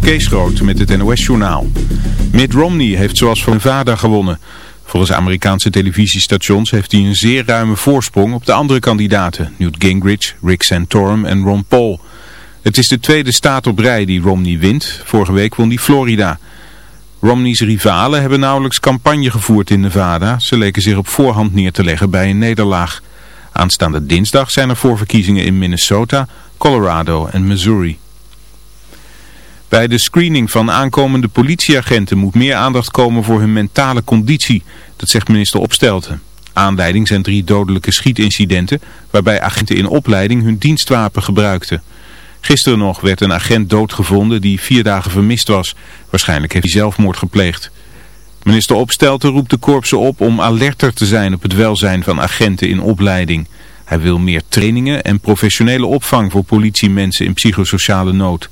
Kees Groot met het NOS-journaal. Mitt Romney heeft zoals van vader gewonnen. Volgens Amerikaanse televisiestations heeft hij een zeer ruime voorsprong op de andere kandidaten. Newt Gingrich, Rick Santorum en Ron Paul. Het is de tweede staat op rij die Romney wint. Vorige week won hij Florida. Romney's rivalen hebben nauwelijks campagne gevoerd in Nevada. Ze leken zich op voorhand neer te leggen bij een nederlaag. Aanstaande dinsdag zijn er voorverkiezingen in Minnesota, Colorado en Missouri. Bij de screening van aankomende politieagenten moet meer aandacht komen voor hun mentale conditie. Dat zegt minister Opstelten. Aanleiding zijn drie dodelijke schietincidenten waarbij agenten in opleiding hun dienstwapen gebruikten. Gisteren nog werd een agent doodgevonden die vier dagen vermist was. Waarschijnlijk heeft hij zelfmoord gepleegd. Minister Opstelten roept de korpsen op om alerter te zijn op het welzijn van agenten in opleiding. Hij wil meer trainingen en professionele opvang voor politiemensen in psychosociale nood.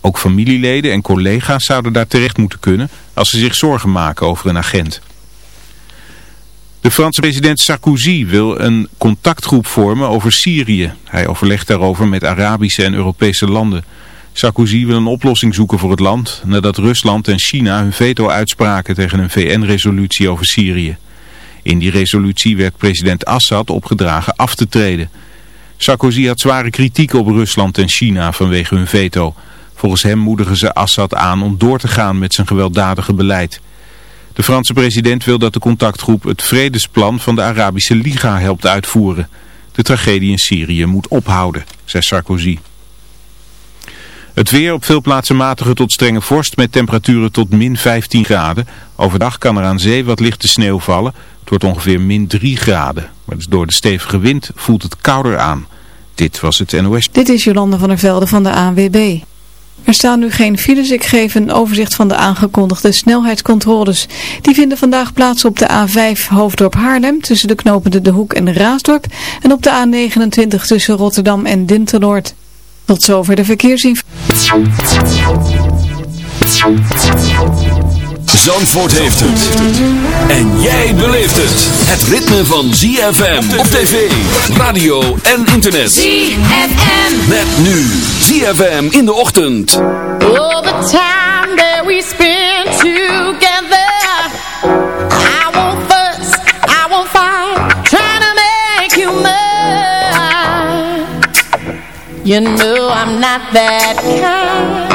Ook familieleden en collega's zouden daar terecht moeten kunnen als ze zich zorgen maken over een agent. De Franse president Sarkozy wil een contactgroep vormen over Syrië. Hij overlegt daarover met Arabische en Europese landen. Sarkozy wil een oplossing zoeken voor het land nadat Rusland en China hun veto uitspraken tegen een VN-resolutie over Syrië. In die resolutie werd president Assad opgedragen af te treden. Sarkozy had zware kritiek op Rusland en China vanwege hun veto. Volgens hem moedigen ze Assad aan om door te gaan met zijn gewelddadige beleid. De Franse president wil dat de contactgroep het vredesplan van de Arabische Liga helpt uitvoeren. De tragedie in Syrië moet ophouden, zei Sarkozy. Het weer op veel plaatsen matige tot strenge vorst met temperaturen tot min 15 graden. Overdag kan er aan zee wat lichte sneeuw vallen. Het wordt ongeveer min 3 graden. Maar dus door de stevige wind voelt het kouder aan. Dit was het NOS. Dit is Jolande van der Velde van de ANWB. Er staan nu geen files. Ik geef een overzicht van de aangekondigde snelheidscontroles. Die vinden vandaag plaats op de A5 Hoofddorp Haarlem tussen de knopende De Hoek en de Raasdorp. En op de A29 tussen Rotterdam en Dinternoord. Tot zover de verkeersinformatie. Zandvoort heeft het. En jij beleeft het. Het ritme van ZFM op tv, radio en internet. ZFM. Met nu ZFM in de ochtend. All the time that we spend together. I won't fuss, I won't fight. Trying to make you mine. You know I'm not that kind.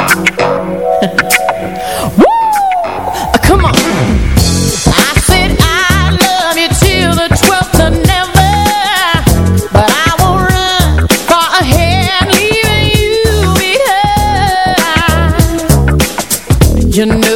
You know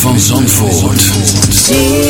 van Zandvoort.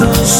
those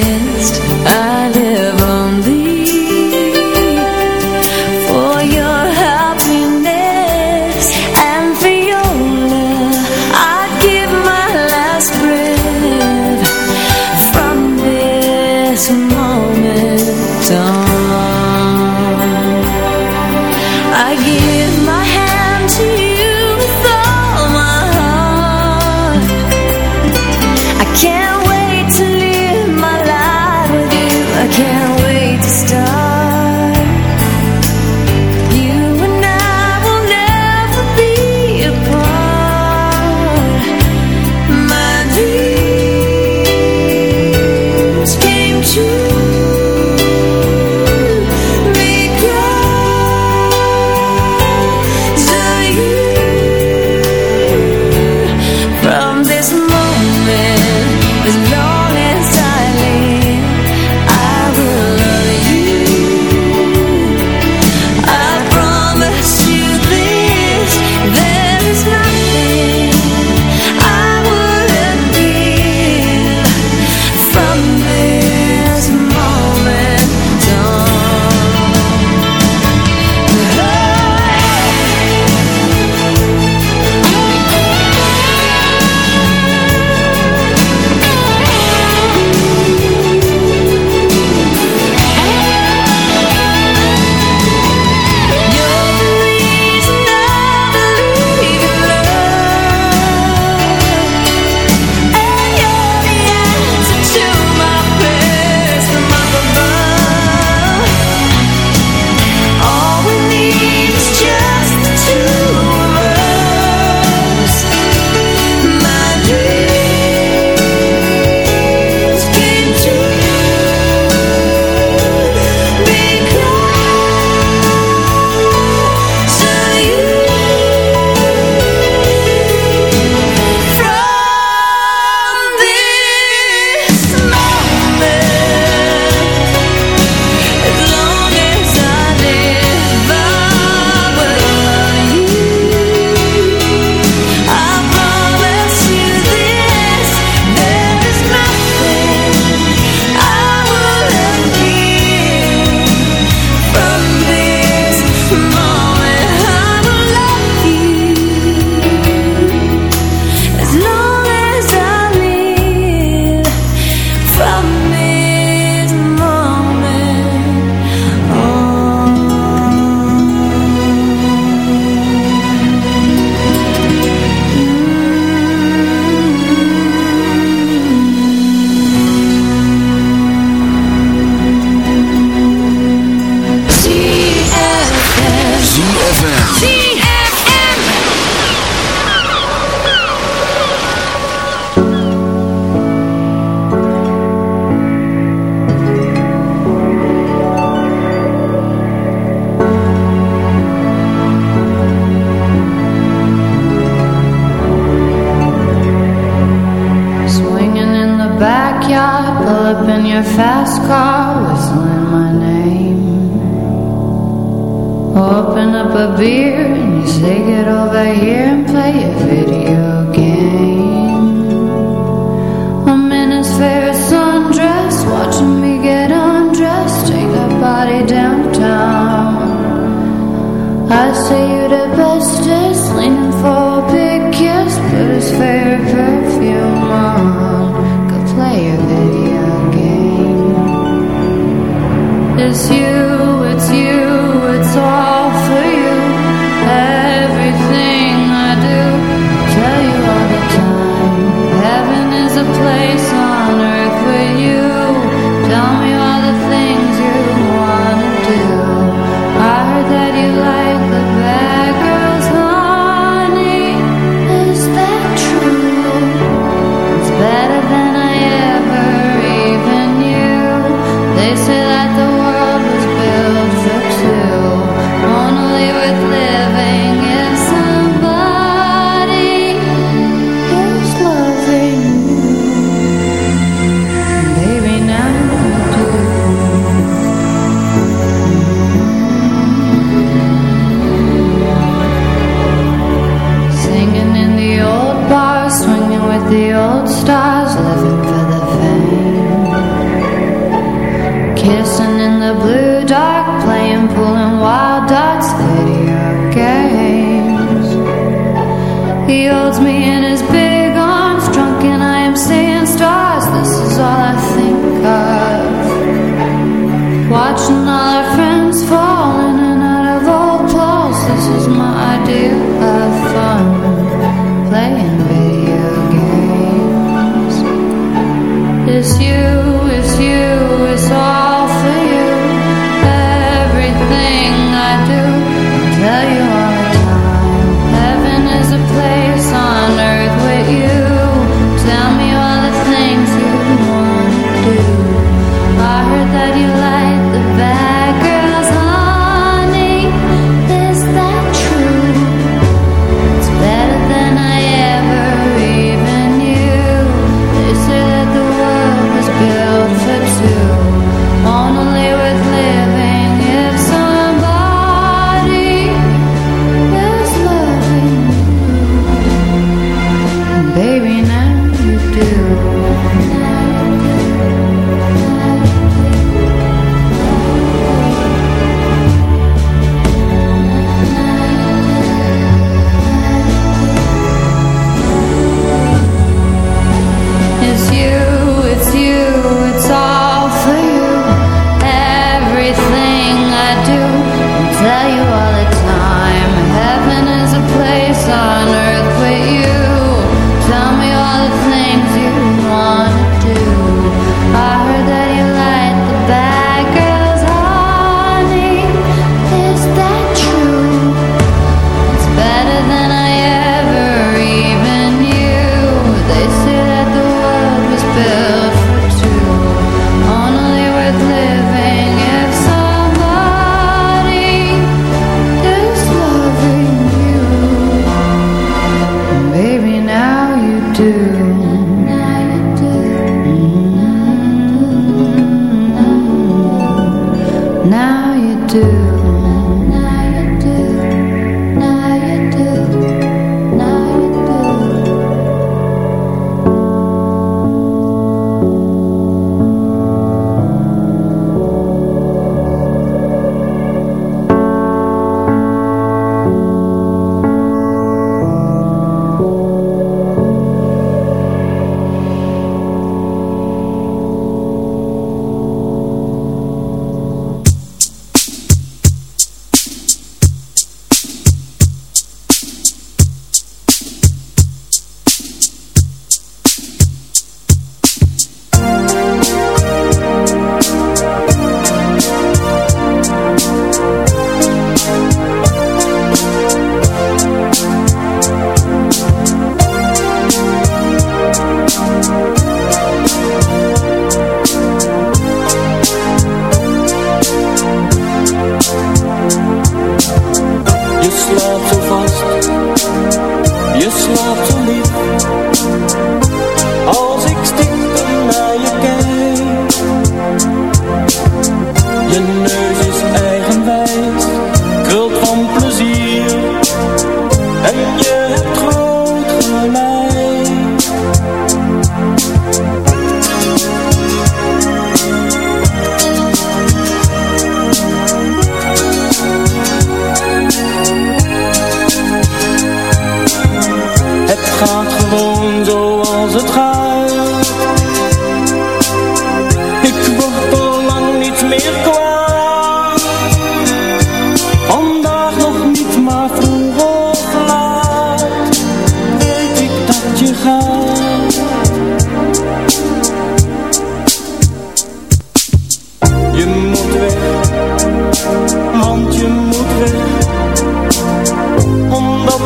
missed. I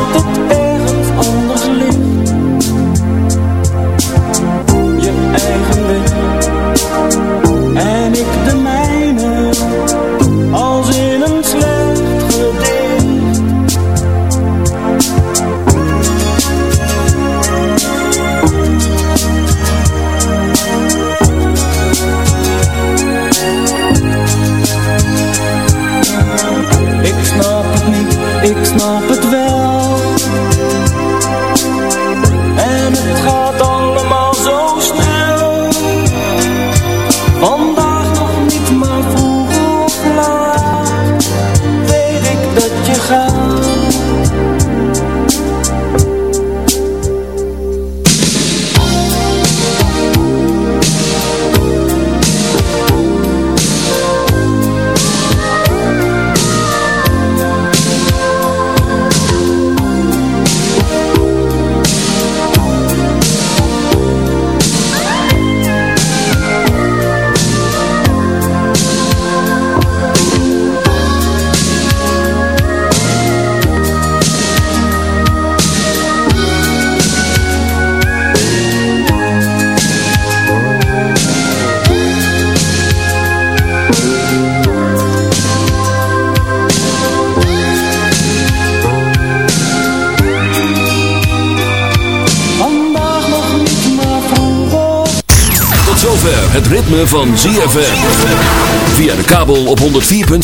The.